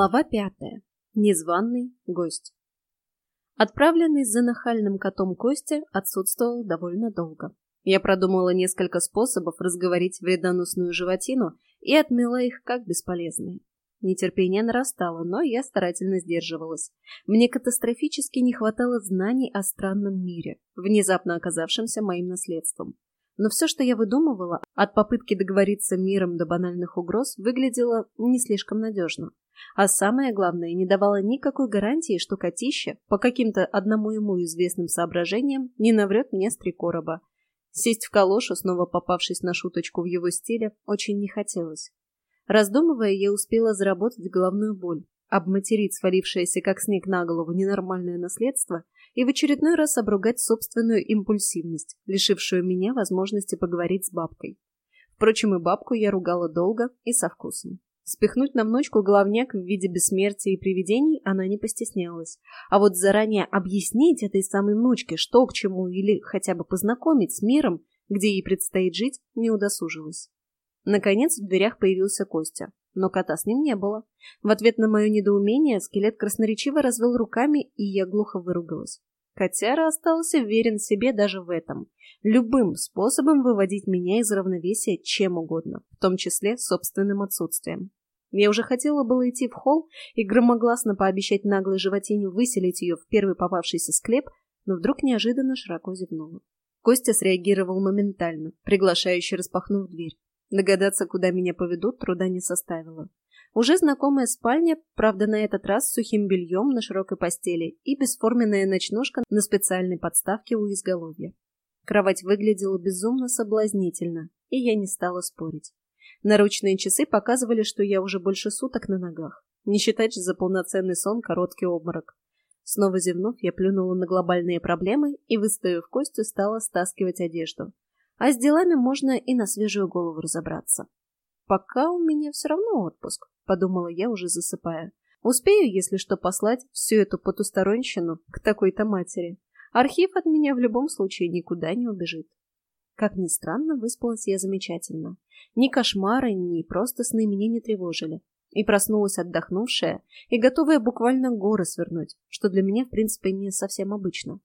Глава пятая. Незваный гость. Отправленный за нахальным котом Костя отсутствовал довольно долго. Я продумала несколько способов разговорить вредоносную животину и отмела их как бесполезные. Нетерпение нарастало, но я старательно сдерживалась. Мне катастрофически не хватало знаний о странном мире, внезапно оказавшемся моим наследством. Но все, что я выдумывала, от попытки договориться миром до банальных угроз, выглядело не слишком надежно. А самое главное, не давало никакой гарантии, что котище, по каким-то одному ему известным соображениям, не наврет мне с три короба. Сесть в калошу, снова попавшись на шуточку в его стиле, очень не хотелось. Раздумывая, я успела заработать головную боль, обматерить свалившееся как снег на голову ненормальное наследство и в очередной раз обругать собственную импульсивность, лишившую меня возможности поговорить с бабкой. Впрочем, и бабку я ругала долго и со вкусом. Спихнуть на внучку головняк в виде бессмертия и привидений она не постеснялась. А вот заранее объяснить этой самой внучке, что к чему, или хотя бы познакомить с миром, где ей предстоит жить, не удосужилась. Наконец в дверях появился Костя, но кота с ним не было. В ответ на мое недоумение скелет красноречиво развел руками, и я глухо выругалась. Котяра остался верен себе даже в этом. Любым способом выводить меня из равновесия чем угодно, в том числе собственным отсутствием. Я уже хотела было идти в холл и громогласно пообещать наглой животине выселить ее в первый попавшийся склеп, но вдруг неожиданно широко зевнула. Костя среагировал моментально, приглашающе распахнув дверь. Догадаться, куда меня поведут, труда не составило. Уже знакомая спальня, правда, на этот раз с сухим бельем на широкой постели и бесформенная ночнушка на специальной подставке у изголовья. Кровать выглядела безумно соблазнительно, и я не стала спорить. Наручные часы показывали, что я уже больше суток на ногах. Не считать же за полноценный сон короткий обморок. Снова зевнув, я плюнула на глобальные проблемы и, выставив костью, стала стаскивать одежду. А с делами можно и на свежую голову разобраться. Пока у меня все равно отпуск, подумала я, уже засыпая. Успею, если что, послать всю эту потусторонщину к такой-то матери. Архив от меня в любом случае никуда не убежит. Как ни странно, выспалась я замечательно. Ни кошмары, ни просто сны меня не тревожили. И проснулась отдохнувшая и готовая буквально горы свернуть, что для меня, в принципе, не совсем обычно.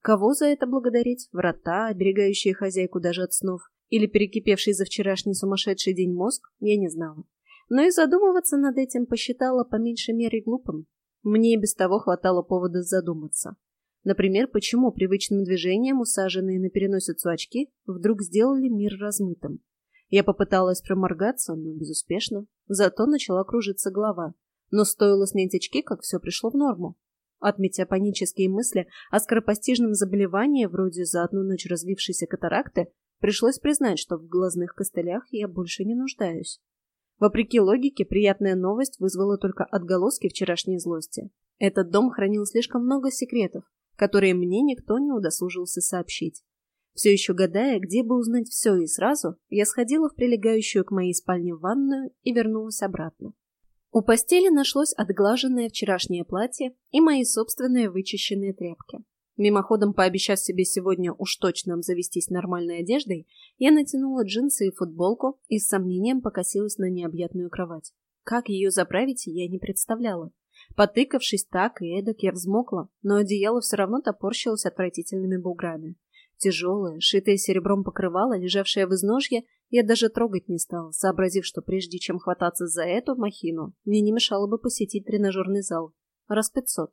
Кого за это благодарить? Врата, оберегающие хозяйку даже от снов? Или перекипевший за вчерашний сумасшедший день мозг? Я не знала. Но и задумываться над этим посчитала по меньшей мере глупым. Мне и без того хватало повода задуматься. Например, почему привычным движением усаженные на переносицу очки вдруг сделали мир размытым. Я попыталась проморгаться, но безуспешно. Зато начала кружиться голова. Но стоило снять очки, как все пришло в норму. Отметя панические мысли о скоропостижном заболевании, вроде за одну ночь развившейся катаракты, пришлось признать, что в глазных костылях я больше не нуждаюсь. Вопреки логике, приятная новость вызвала только отголоски вчерашней злости. Этот дом хранил слишком много секретов, которые мне никто не удосужился сообщить. Все еще гадая, где бы узнать все и сразу, я сходила в прилегающую к моей спальне ванную и вернулась обратно. У постели нашлось отглаженное вчерашнее платье и мои собственные вычищенные тряпки. Мимоходом пообещав себе сегодня уж точно обзавестись нормальной одеждой, я натянула джинсы и футболку и с сомнением покосилась на необъятную кровать. Как ее заправить, я не представляла. Потыкавшись так и эдак, я взмокла, но одеяло все равно топорщилось отвратительными буграми. Тяжелое, шитое серебром покрывало, лежавшее в изножье, я даже трогать не стала, сообразив, что прежде чем хвататься за эту махину, мне не мешало бы посетить тренажерный зал. Раз пятьсот.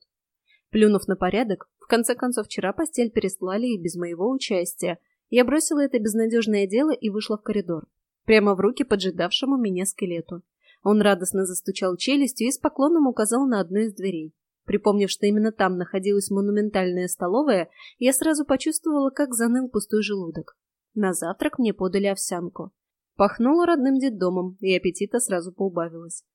Плюнув на порядок, в конце концов вчера постель переслали и без моего участия, я бросила это безнадежное дело и вышла в коридор. Прямо в руки поджидавшему меня скелету. Он радостно застучал челюстью и с поклоном указал на одну из дверей. Припомнив, что именно там находилась монументальная столовая, я сразу почувствовала, как заныл пустой желудок. На завтрак мне подали овсянку. Пахнуло родным детдомом, и аппетита сразу поубавилось.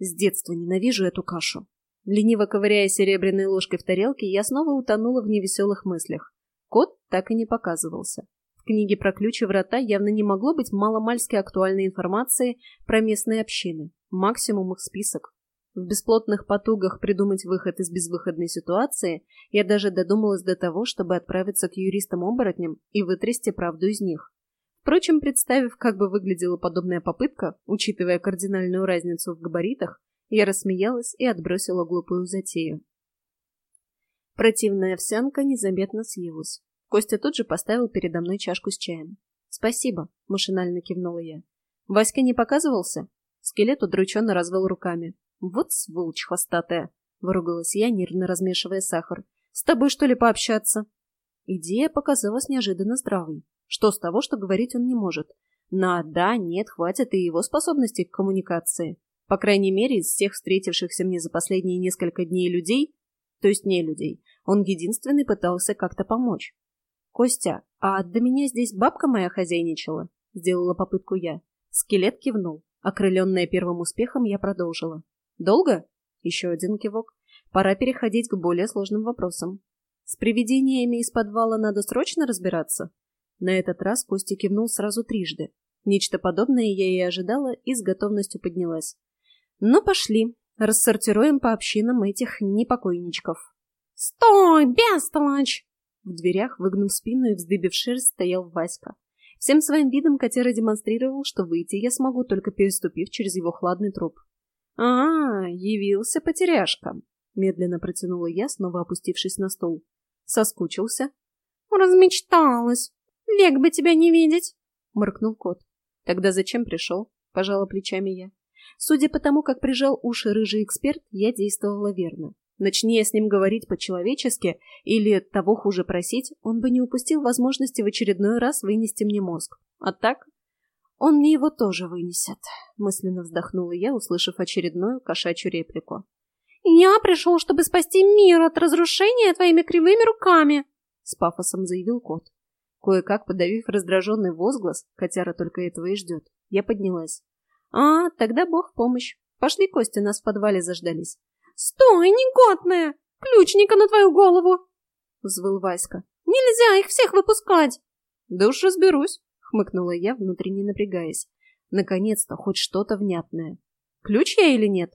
С детства ненавижу эту кашу. Лениво ковыряя серебряной ложкой в тарелке, я снова утонула в невеселых мыслях. Кот так и не показывался. В книге про ключи врата явно не могло быть маломальски актуальной информации про местные общины. Максимум их список. В бесплотных потугах придумать выход из безвыходной ситуации я даже додумалась до того, чтобы отправиться к юристам-оборотням и вытрясти правду из них. Впрочем, представив, как бы выглядела подобная попытка, учитывая кардинальную разницу в габаритах, Я рассмеялась и отбросила глупую затею. Противная овсянка незаметно съелась. Костя тут же поставил передо мной чашку с чаем. «Спасибо», — машинально кивнула я. «Васька не показывался?» Скелет удрученно развел руками. «Вот сволочь хвостатая!» — выругалась я, нервно размешивая сахар. «С тобой, что ли, пообщаться?» Идея показалась неожиданно здравой. Что с того, что говорить он не может? На «да», «нет» хватит и его способностей к коммуникации. По крайней мере, из всех встретившихся мне за последние несколько дней людей, то есть не людей, он единственный пытался как-то помочь. «Костя, а до меня здесь бабка моя хозяйничала?» — сделала попытку я. Скелет кивнул. Окрыленная первым успехом, я продолжила. «Долго?» — еще один кивок. «Пора переходить к более сложным вопросам. С привидениями из подвала надо срочно разбираться?» На этот раз Костя кивнул сразу трижды. Нечто подобное я и ожидала и с готовностью поднялась. «Ну, пошли. Рассортируем по общинам этих непокойничков». «Стой, бестолочь!» В дверях, выгнув спину и вздыбив шерсть, стоял Васька. Всем своим видом котяра демонстрировал, что выйти я смогу, только переступив через его хладный труп. «А, явился потеряшка», — медленно протянула я, снова опустившись на стол. «Соскучился?» «Размечталась. Век бы тебя не видеть!» — мыркнул кот. «Тогда зачем пришел?» — пожала плечами я. Судя по тому, как прижал уши рыжий эксперт, я действовала верно. Начни я с ним говорить по-человечески или того хуже просить, он бы не упустил возможности в очередной раз вынести мне мозг. А так он мне его тоже вынесет, мысленно вздохнула я, услышав очередную кошачью реплику. «Я пришел, чтобы спасти мир от разрушения твоими кривыми руками!» С пафосом заявил кот. Кое-как подавив раздраженный возглас, котяра только этого и ждет, я поднялась. «А, тогда бог в помощь. Пошли, Костя, нас в подвале заждались. «Стой, негодная! Ключника на твою голову!» — взвыл Васька. «Нельзя их всех выпускать!» «Да уж разберусь!» — хмыкнула я, внутренне напрягаясь. Наконец-то хоть что-то внятное. «Ключ я или нет?»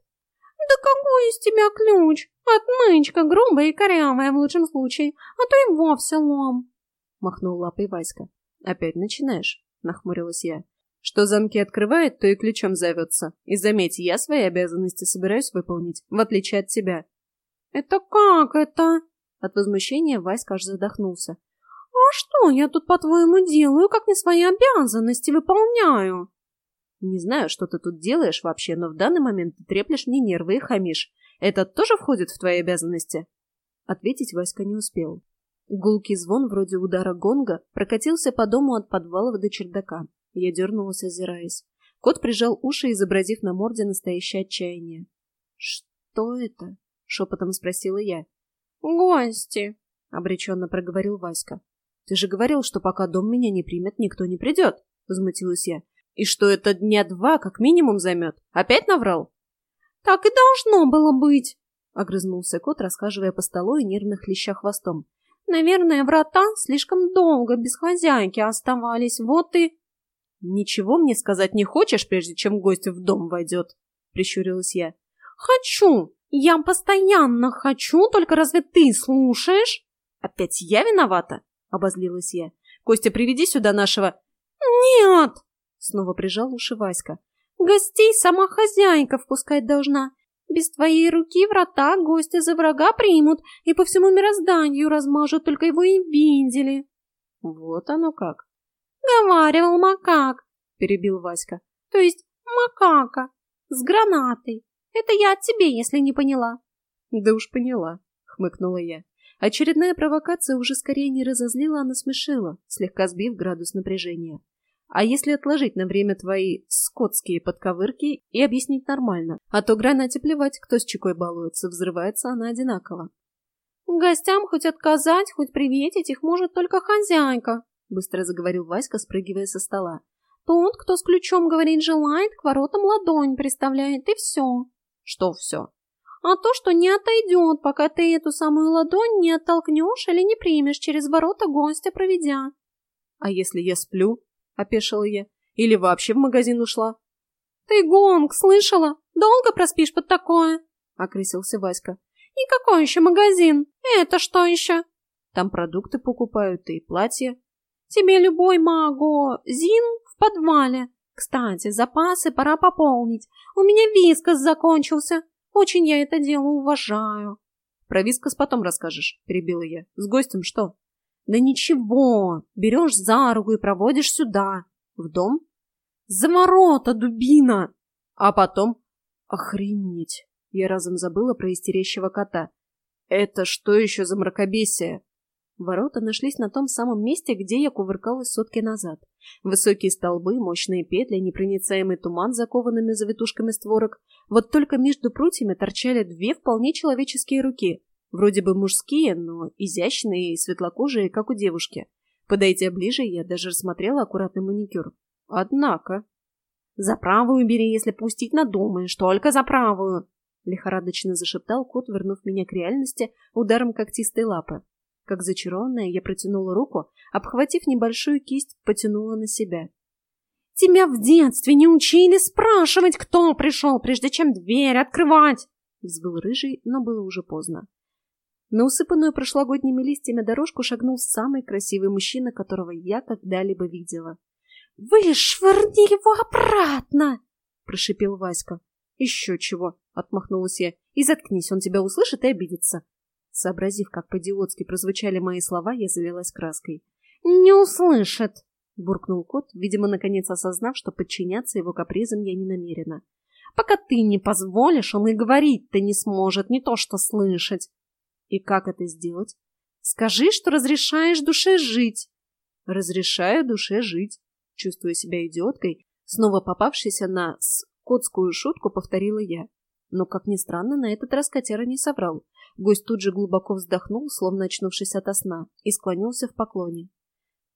«Да какой из тебя ключ? Отмычка, грубая и корявая в лучшем случае, а то и вовсе лом!» — махнул лапой Васька. «Опять начинаешь?» — нахмурилась я. Что замки открывает, то и ключом зовется. И заметь, я свои обязанности собираюсь выполнить, в отличие от тебя. «Это как это?» От возмущения Васька аж задохнулся. «А что я тут, по-твоему, делаю, как не свои обязанности выполняю?» «Не знаю, что ты тут делаешь вообще, но в данный момент ты треплешь мне нервы и хамишь. Это тоже входит в твои обязанности?» Ответить Васька не успел. Гулкий звон, вроде удара гонга, прокатился по дому от подвала до чердака. Я дернулась, озираясь. Кот прижал уши, изобразив на морде настоящее отчаяние. «Что это?» — шепотом спросила я. «Гости!» — обреченно проговорил Васька. «Ты же говорил, что пока дом меня не примет, никто не придет!» — возмутилась я. «И что это дня два как минимум займет? Опять наврал?» «Так и должно было быть!» — огрызнулся кот, расхаживая по столу и нервно хлеща хвостом. «Наверное, врата слишком долго без хозяйки оставались, вот и...» «Ничего мне сказать не хочешь, прежде чем гость в дом войдет?» — прищурилась я. «Хочу! Я постоянно хочу, только разве ты слушаешь?» «Опять я виновата?» — обозлилась я. «Костя, приведи сюда нашего...» «Нет!» — снова прижал уши Васька. «Гостей сама хозяйка впускать должна. Без твоей руки врата гостя за врага примут и по всему мирозданию размажут, только его и видели». «Вот оно как!» «Говаривал макак», — перебил Васька. «То есть макака с гранатой. Это я от тебе, если не поняла». «Да уж поняла», — хмыкнула я. Очередная провокация уже скорее не разозлила, а насмешила, слегка сбив градус напряжения. А если отложить на время твои скотские подковырки и объяснить нормально? А то гранате плевать, кто с чекой балуется, взрывается она одинаково. Гостям хоть отказать, хоть приветить их может только хозяйка, — быстро заговорил Васька, спрыгивая со стола. «Тот, кто с ключом говорить желает, к воротам ладонь приставляет, и все». «Что все?» «А то, что не отойдет, пока ты эту самую ладонь не оттолкнешь или не примешь через ворота гостя проведя». «А если я сплю?» — опешила я. «Или вообще в магазин ушла?» «Ты гонг, слышала? Долго проспишь под такое?» — окрысился Васька. «И какой еще магазин? Это что еще?» «Там продукты покупают и платья». Тебе любой магазин в подвале. Кстати, запасы пора пополнить. У меня вискос закончился. Очень я это дело уважаю. Про вискос потом расскажешь, перебила я. С гостем что? Да ничего, берешь за руку и проводишь сюда. В дом? За ворота, дубина! А потом? Охренеть! Я разом забыла про истерящего кота. Это что еще за мракобесие? Ворота нашлись на том самом месте, где я кувыркалась сутки назад. Высокие столбы, мощные петли, непроницаемый туман, закованными завитушками створок. Вот только между прутьями торчали две вполне человеческие руки. Вроде бы мужские, но изящные и светлокожие, как у девушки. Подойдя ближе, я даже рассмотрела аккуратный маникюр. Однако... «За правую бери, если пустить надумаешь, только за правую!» Лихорадочно зашептал кот, вернув меня к реальности ударом когтистой лапы. Как зачарованная, я протянула руку, обхватив небольшую кисть, потянула на себя. «Тебя в детстве не учили спрашивать, кто пришел, прежде чем дверь открывать!» Взвыл рыжий, но было уже поздно. На усыпанную прошлогодними листьями дорожку шагнул самый красивый мужчина, которого я когда-либо видела. «Вышвырни его обратно!» — прошипел Васька. «Еще чего!» — отмахнулась я. «И заткнись, он тебя услышит и обидится. Сообразив, как по-идиотски прозвучали мои слова, я залилась краской. «Не услышит!» — буркнул кот, видимо, наконец осознав, что подчиняться его капризам я не намерена. «Пока ты не позволишь, он и говорить-то не сможет, не то что слышать!» «И как это сделать?» «Скажи, что разрешаешь душе жить!» «Разрешаю душе жить!» Чувствуя себя идиоткой, снова попавшейся на скотскую шутку, повторила я. Но, как ни странно, на этот раз котяра не соврал. Гость тут же глубоко вздохнул, словно очнувшись ото сна, и склонился в поклоне.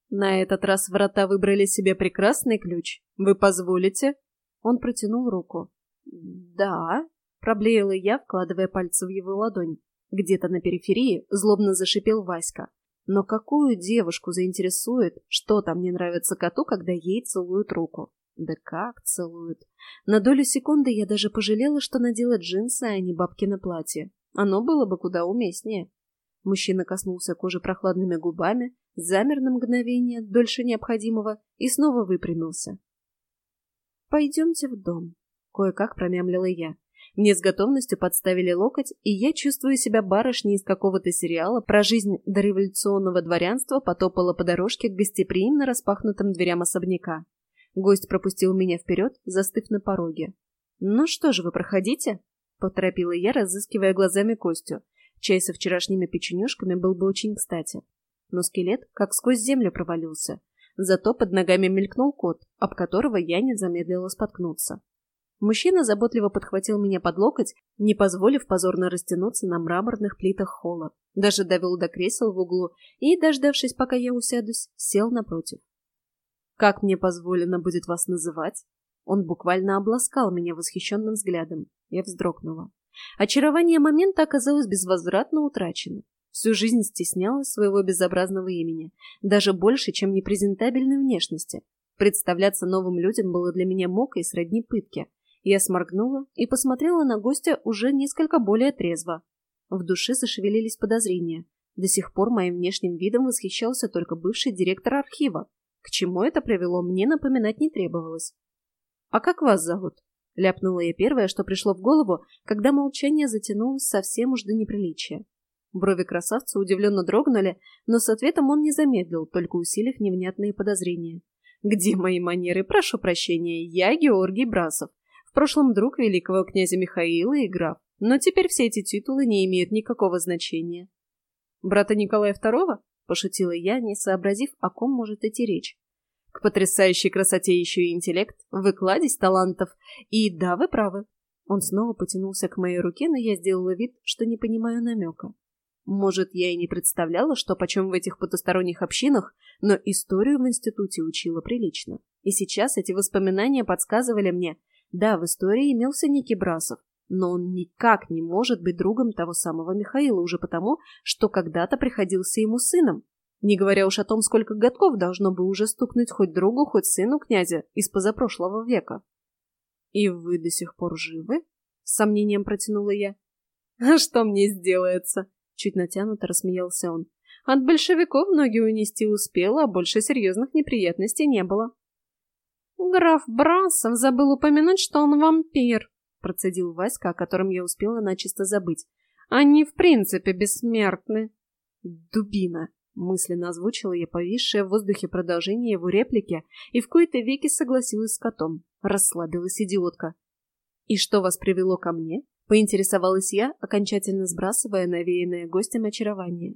«На этот раз врата выбрали себе прекрасный ключ. Вы позволите?» Он протянул руку. «Да», — проблеяла я, вкладывая пальцы в его ладонь. Где-то на периферии злобно зашипел Васька. Но какую девушку заинтересует, что там не нравится коту, когда ей целуют руку? Да как целуют? На долю секунды я даже пожалела, что надела джинсы, а не бабкино платье. Оно было бы куда уместнее. Мужчина коснулся кожи прохладными губами, замер на мгновение, дольше необходимого, и снова выпрямился. «Пойдемте в дом», — кое-как промямлила я. Мне с готовностью подставили локоть, и я чувствую себя барышней из какого-то сериала про жизнь дореволюционного дворянства потопала по дорожке к гостеприимно распахнутым дверям особняка. Гость пропустил меня вперед, застыв на пороге. «Ну что же вы, проходите?» — поторопила я, разыскивая глазами Костю. Чай со вчерашними печенюшками был бы очень кстати. Но скелет как сквозь землю провалился. Зато под ногами мелькнул кот, об которого я не замедлила споткнуться. Мужчина заботливо подхватил меня под локоть, не позволив позорно растянуться на мраморных плитах холла. Даже довел до кресел в углу и, дождавшись, пока я усядусь, сел напротив. Как мне позволено будет вас называть? Он буквально обласкал меня восхищенным взглядом. Я вздрогнула. Очарование момента оказалось безвозвратно утрачено. Всю жизнь стеснялась своего безобразного имени, даже больше, чем непрезентабельной внешности. Представляться новым людям было для меня мокой сродни пытки. Я сморгнула и посмотрела на гостя уже несколько более трезво. В душе зашевелились подозрения. До сих пор моим внешним видом восхищался только бывший директор архива, к чему это привело, мне напоминать не требовалось. «А как вас зовут?» — ляпнула я первое, что пришло в голову, когда молчание затянулось совсем уж до неприличия. Брови красавца удивленно дрогнули, но с ответом он не замедлил, только усилив невнятные подозрения. «Где мои манеры? Прошу прощения, я Георгий Брасов. В прошлом друг великого князя Михаила и граф, но теперь все эти титулы не имеют никакого значения». «Брата Николая II?» — пошутила я, не сообразив, о ком может идти речь. К потрясающей красоте еще и интеллект, выкладись талантов. И да, вы правы. Он снова потянулся к моей руке, но я сделала вид, что не понимаю намека. Может, я и не представляла, что почем в этих потусторонних общинах, но историю в институте учила прилично. И сейчас эти воспоминания подсказывали мне, да, в истории имелся некий Брасов, но он никак не может быть другом того самого Михаила уже потому, что когда-то приходился ему сыном, не говоря уж о том, сколько годков должно бы уже стукнуть хоть другу, хоть сыну князя из позапрошлого века. «И вы до сих пор живы?» — с сомнением протянула я. «А что мне сделается?» — чуть натянуто рассмеялся он. «От большевиков ноги унести успела, а больше серьезных неприятностей не было». «Граф Брансов забыл упомянуть, что он вампир», — процедил Васька, о котором я успела начисто забыть. «Они в принципе бессмертны». «Дубина», — мысленно озвучила я повисшее в воздухе продолжение его реплики и в кои-то веки согласилась с котом. Расслабилась идиотка. «И что вас привело ко мне?» — поинтересовалась я, окончательно сбрасывая навеянное гостем очарование.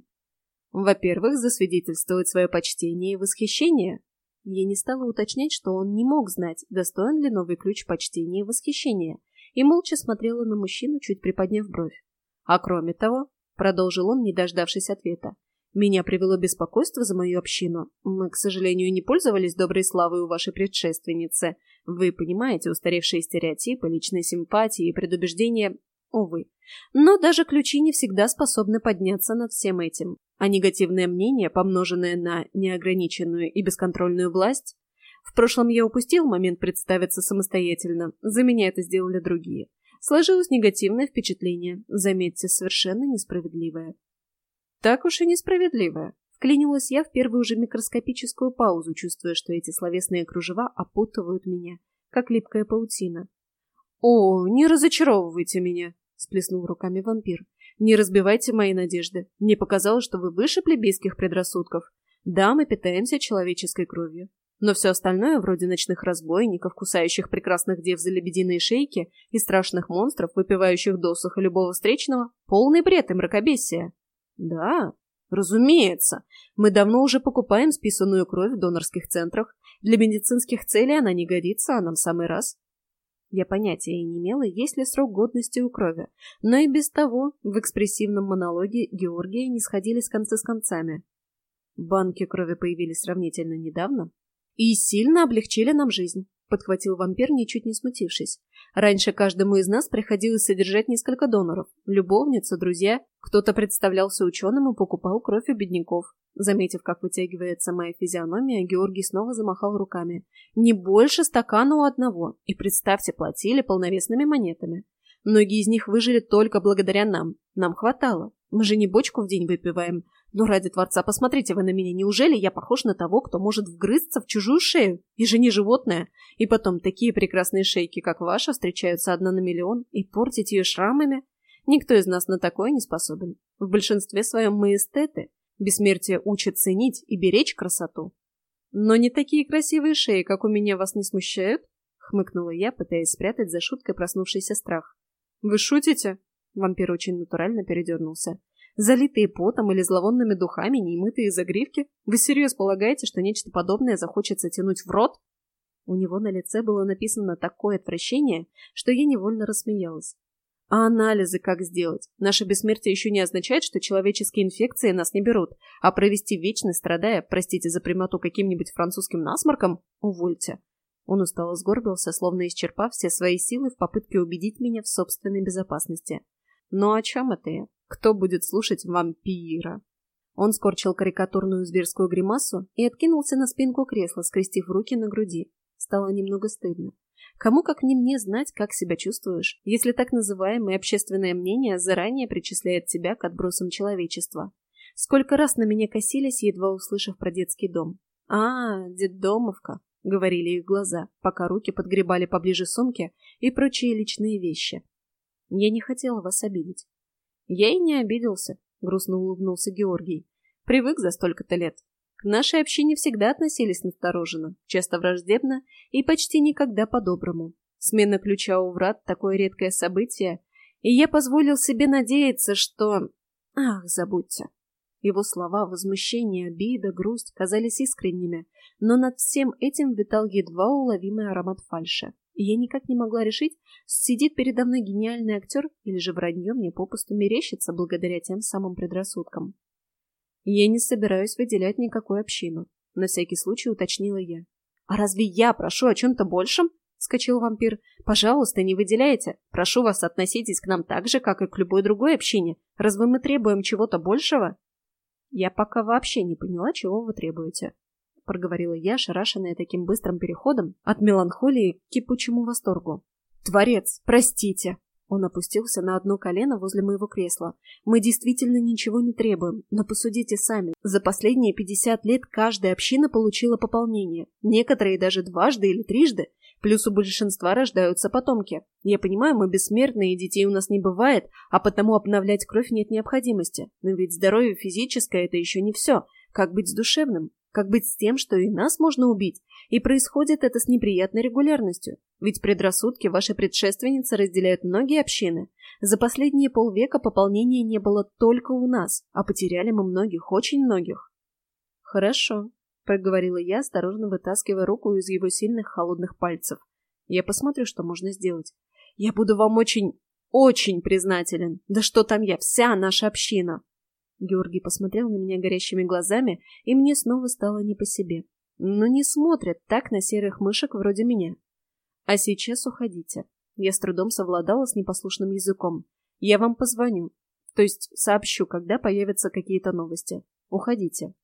«Во-первых, засвидетельствовать свое почтение и восхищение». Я не стала уточнять, что он не мог знать, достоин ли новый ключ почтения и восхищения, и молча смотрела на мужчину, чуть приподняв бровь. «А кроме того», — продолжил он, не дождавшись ответа, меня привело беспокойство за мою общину. Мы, к сожалению, не пользовались доброй славой у вашей предшественницы. Вы понимаете устаревшие стереотипы, личные симпатии и предубеждения. Увы. Но даже ключи не всегда способны подняться над всем этим. А негативное мнение, помноженное на неограниченную и бесконтрольную власть... В прошлом я упустил момент представиться самостоятельно. За меня это сделали другие. Сложилось негативное впечатление. Заметьте, совершенно несправедливое. Так уж и несправедливая. Вклинилась я в первую же микроскопическую паузу, чувствуя, что эти словесные кружева опутывают меня, как липкая паутина. «О, не разочаровывайте меня!» — сплеснул руками вампир. «Не разбивайте мои надежды. Мне показалось, что вы выше плебейских предрассудков. Да, мы питаемся человеческой кровью. Но все остальное, вроде ночных разбойников, кусающих прекрасных дев за лебединые шейки и страшных монстров, выпивающих досуха любого встречного, полный бред и мракобесие. Да, разумеется. Мы давно уже покупаем списанную кровь в донорских центрах. Для медицинских целей она не годится, а нам самый раз. Я понятия не имела, есть ли срок годности у крови, но и без того в экспрессивном монологе Георгия не сходили с концы с концами. Банки крови появились сравнительно недавно и сильно облегчили нам жизнь. — подхватил вампир, ничуть не смутившись. «Раньше каждому из нас приходилось содержать несколько доноров. Любовница, друзья. Кто-то представлялся ученым и покупал кровь у бедняков». Заметив, как вытягивается моя физиономия, Георгий снова замахал руками. «Не больше стакана у одного. И, представьте, платили полновесными монетами. Многие из них выжили только благодаря нам. Нам хватало. Мы же не бочку в день выпиваем. Но ради Творца, посмотрите вы на меня. Неужели я похож на того, кто может вгрызться в чужую шею? И же не животное. И потом, такие прекрасные шейки, как ваша, встречаются одна на миллион, и портить ее шрамами? Никто из нас на такое не способен. В большинстве своем мы эстеты. Бессмертие учит ценить и беречь красоту. Но не такие красивые шеи, как у меня, вас не смущают? Хмыкнула я, пытаясь спрятать за шуткой проснувшийся страх. Вы шутите? Вампир очень натурально передернулся. Залитые потом или зловонными духами, немытые загривки? Вы серьезно полагаете, что нечто подобное захочется тянуть в рот? У него на лице было написано такое отвращение, что я невольно рассмеялась. А анализы как сделать? Наше бессмертие еще не означает, что человеческие инфекции нас не берут, а провести вечность, страдая, простите за прямоту, каким-нибудь французским насморком? Увольте. Он устало сгорбился, словно исчерпав все свои силы в попытке убедить меня в собственной безопасности. Но о чем это я? Кто будет слушать вампира? Он скорчил карикатурную зверскую гримасу и откинулся на спинку кресла, скрестив руки на груди. Стало немного стыдно. Кому как не мне знать, как себя чувствуешь, если так называемое общественное мнение заранее причисляет тебя к отбросам человечества. Сколько раз на меня косились, едва услышав про детский дом. «А, детдомовка», — говорили их глаза, пока руки подгребали поближе сумки и прочие личные вещи. Я не хотела вас обидеть. Я и не обиделся, грустно улыбнулся Георгий. Привык за столько-то лет. К нашей общине всегда относились настороженно, часто враждебно и почти никогда по-доброму. Смена ключа у врат — такое редкое событие, и я позволил себе надеяться, что... Ах, забудьте. Его слова, возмущение, обида, грусть казались искренними, но над всем этим витал едва уловимый аромат фальши и я никак не могла решить, сидит передо мной гениальный актер или же вранье мне попусту мерещится благодаря тем самым предрассудкам. Я не собираюсь выделять никакую общину, на всякий случай уточнила я. «А разве я прошу о чем-то большем?» — скачал вампир. «Пожалуйста, не выделяйте. Прошу вас, относитесь к нам так же, как и к любой другой общине. Разве мы требуем чего-то большего?» «Я пока вообще не поняла, чего вы требуете», проговорила я, шарашенная таким быстрым переходом от меланхолии к кипучему восторгу. «Творец, простите!» Он опустился на одно колено возле моего кресла. «Мы действительно ничего не требуем, но посудите сами. За последние 50 лет каждая община получила пополнение. Некоторые даже дважды или трижды. Плюс у большинства рождаются потомки. Я понимаю, мы бессмертные, детей у нас не бывает, а потому обновлять кровь нет необходимости. Но ведь здоровье физическое – это еще не все. Как быть с душевным? Как быть с тем, что и нас можно убить? И происходит это с неприятной регулярностью. Ведь предрассудки вашей предшественницы разделяют многие общины. За последние полвека пополнения не было только у нас, а потеряли мы многих, очень многих. Хорошо, проговорила я, осторожно вытаскивая руку из его сильных холодных пальцев. Я посмотрю, что можно сделать. Я буду вам очень, очень признателен. Да что там я, вся наша община. Георгий посмотрел на меня горящими глазами, и мне снова стало не по себе. Но не смотрят так на серых мышек вроде меня. А сейчас уходите. Я с трудом совладала с непослушным языком. Я вам позвоню. То есть сообщу, когда появятся какие-то новости. Уходите.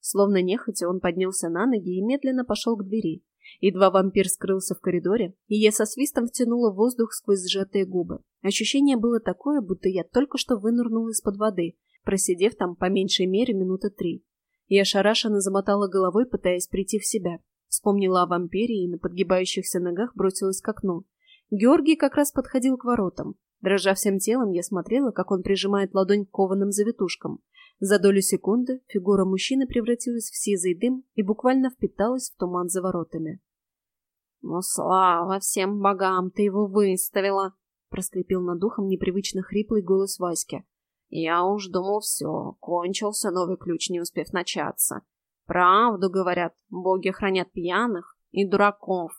Словно нехотя он поднялся на ноги и медленно пошел к двери. Едва вампир скрылся в коридоре, и я со свистом втянула воздух сквозь сжатые губы. Ощущение было такое, будто я только что вынырнула из-под воды, просидев там по меньшей мере минуты три. Я шарашенно замотала головой, пытаясь прийти в себя. Вспомнила о вампире и на подгибающихся ногах бросилась к окну. Георгий как раз подходил к воротам. Дрожа всем телом, я смотрела, как он прижимает ладонь к кованым завитушкам. За долю секунды фигура мужчины превратилась в сизый дым и буквально впиталась в туман за воротами. «Ну, слава всем богам, ты его выставила!» — проскрипел над ухом непривычно хриплый голос Васьки. Я уж думал, все, кончился новый ключ, не успев начаться. Правду говорят, боги хранят пьяных и дураков.